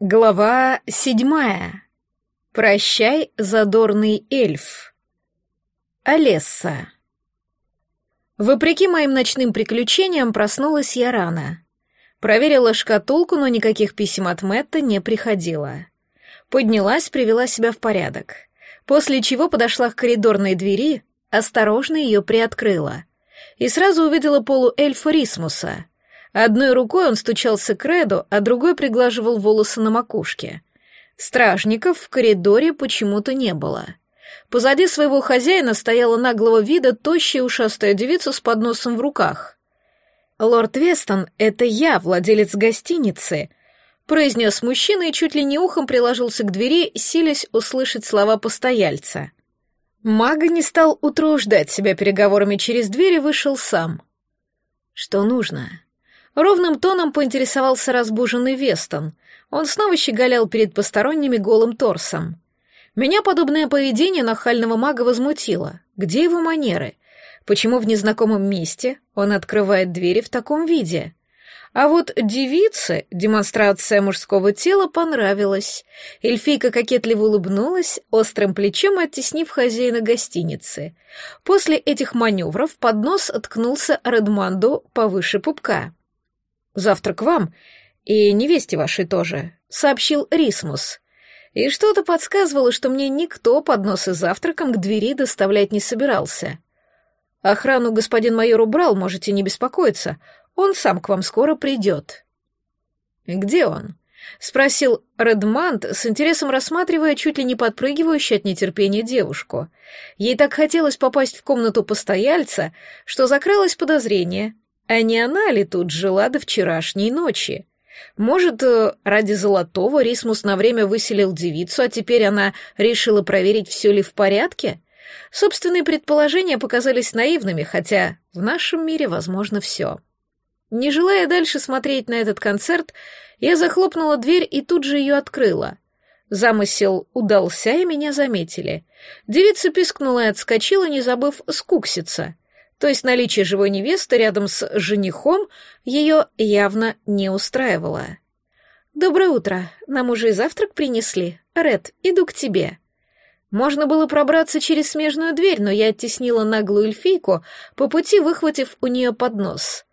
Глава седьмая. Прощай, задорный эльф. Олесса. Вопреки моим ночным приключениям, проснулась я рано. Проверила шкатулку, но никаких писем от Мэтта не приходило. Поднялась, привела себя в порядок. После чего подошла к коридорной двери, осторожно ее приоткрыла. И сразу увидела полуэльфа Рисмуса — Одной рукой он стучался к Реду, а другой приглаживал волосы на макушке. Стражников в коридоре почему-то не было. Позади своего хозяина стояла наглого вида тощая ушастая девица с подносом в руках. «Лорд Вестон, это я, владелец гостиницы», — произнес мужчина и чуть ли не ухом приложился к двери, силясь услышать слова постояльца. Мага не стал утруждать себя переговорами через дверь и вышел сам. «Что нужно?» Ровным тоном поинтересовался разбуженный Вестон. Он снова щеголял перед посторонними голым торсом. Меня подобное поведение нахального мага возмутило. Где его манеры? Почему в незнакомом месте он открывает двери в таком виде? А вот девице демонстрация мужского тела понравилась. Эльфийка кокетливо улыбнулась, острым плечом оттеснив хозяина гостиницы. После этих маневров поднос откнулся Редманду повыше пупка. Завтра к вам и невесте вашей тоже», — сообщил Рисмус. И что-то подсказывало, что мне никто подносы завтраком к двери доставлять не собирался. Охрану господин майор убрал, можете не беспокоиться. Он сам к вам скоро придет. «Где он?» — спросил Редмант, с интересом рассматривая чуть ли не подпрыгивающую от нетерпения девушку. Ей так хотелось попасть в комнату постояльца, что закралось подозрение, а не она ли тут жила до вчерашней ночи? Может, э, ради золотого Рисмус на время выселил девицу, а теперь она решила проверить, все ли в порядке? Собственные предположения показались наивными, хотя в нашем мире возможно все. Не желая дальше смотреть на этот концерт, я захлопнула дверь и тут же ее открыла. Замысел удался, и меня заметили. Девица пискнула и отскочила, не забыв скукситься — то есть наличие живой невесты рядом с женихом ее явно не устраивало. «Доброе утро. Нам уже и завтрак принесли. Ред, иду к тебе». Можно было пробраться через смежную дверь, но я оттеснила наглую эльфийку, по пути выхватив у нее поднос.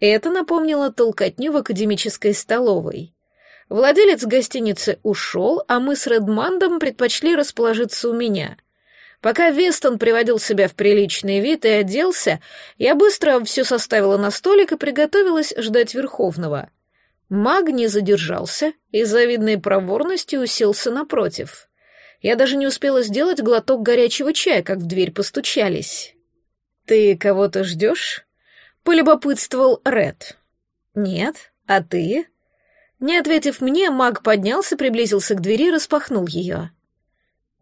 Это напомнило толкотню в академической столовой. Владелец гостиницы ушел, а мы с Редмандом предпочли расположиться у меня — Пока Вестон приводил себя в приличный вид и оделся, я быстро все составила на столик и приготовилась ждать Верховного. Маг не задержался и с завидной проворностью уселся напротив. Я даже не успела сделать глоток горячего чая, как в дверь постучались. «Ты кого-то ждешь?» — полюбопытствовал Ред. «Нет, а ты?» Не ответив мне, маг поднялся, приблизился к двери и распахнул ее.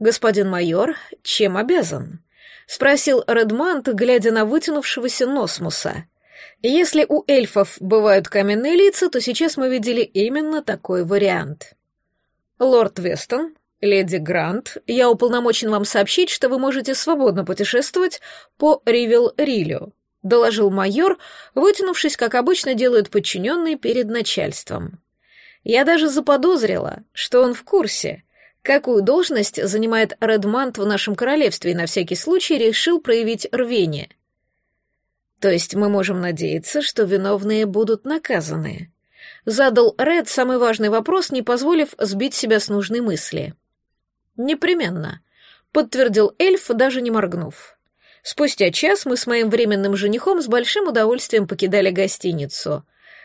«Господин майор, чем обязан?» — спросил Редмант, глядя на вытянувшегося Носмуса. «Если у эльфов бывают каменные лица, то сейчас мы видели именно такой вариант». «Лорд Вестон, леди Грант, я уполномочен вам сообщить, что вы можете свободно путешествовать по Ривел-Рилю», — доложил майор, вытянувшись, как обычно делают подчиненные перед начальством. Я даже заподозрила, что он в курсе — какую должность занимает Редмант в нашем королевстве и на всякий случай решил проявить рвение. То есть мы можем надеяться, что виновные будут наказаны. Задал Ред самый важный вопрос, не позволив сбить себя с нужной мысли. Непременно, подтвердил эльф, даже не моргнув. Спустя час мы с моим временным женихом с большим удовольствием покидали гостиницу.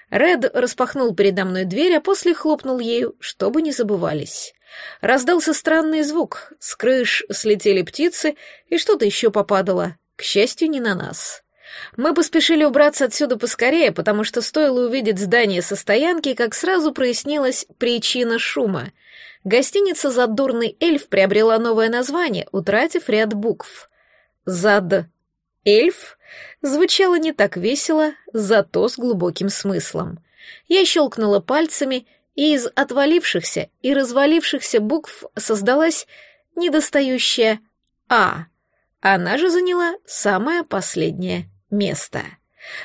Ред распахнул передо мной дверь, а после хлопнул ею, чтобы не забывались. Раздался странный звук, с крыш слетели птицы, и что-то еще попадало, к счастью, не на нас. Мы поспешили убраться отсюда поскорее, потому что стоило увидеть здание со стоянки, как сразу прояснилась причина шума. Гостиница «Задорный эльф» приобрела новое название, утратив ряд букв. «Зад эльф» звучало не так весело, зато с глубоким смыслом. Я щелкнула пальцами, и из отвалившихся и развалившихся букв создалась недостающая «А». Она же заняла самое последнее место.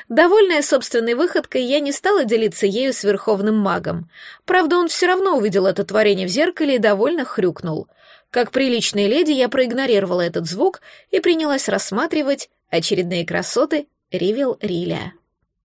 Довольная собственной выходкой, я не стала делиться ею с верховным магом. Правда, он все равно увидел это творение в зеркале и довольно хрюкнул. Как приличная леди, я проигнорировала этот звук и принялась рассматривать очередные красоты Ривел Риля.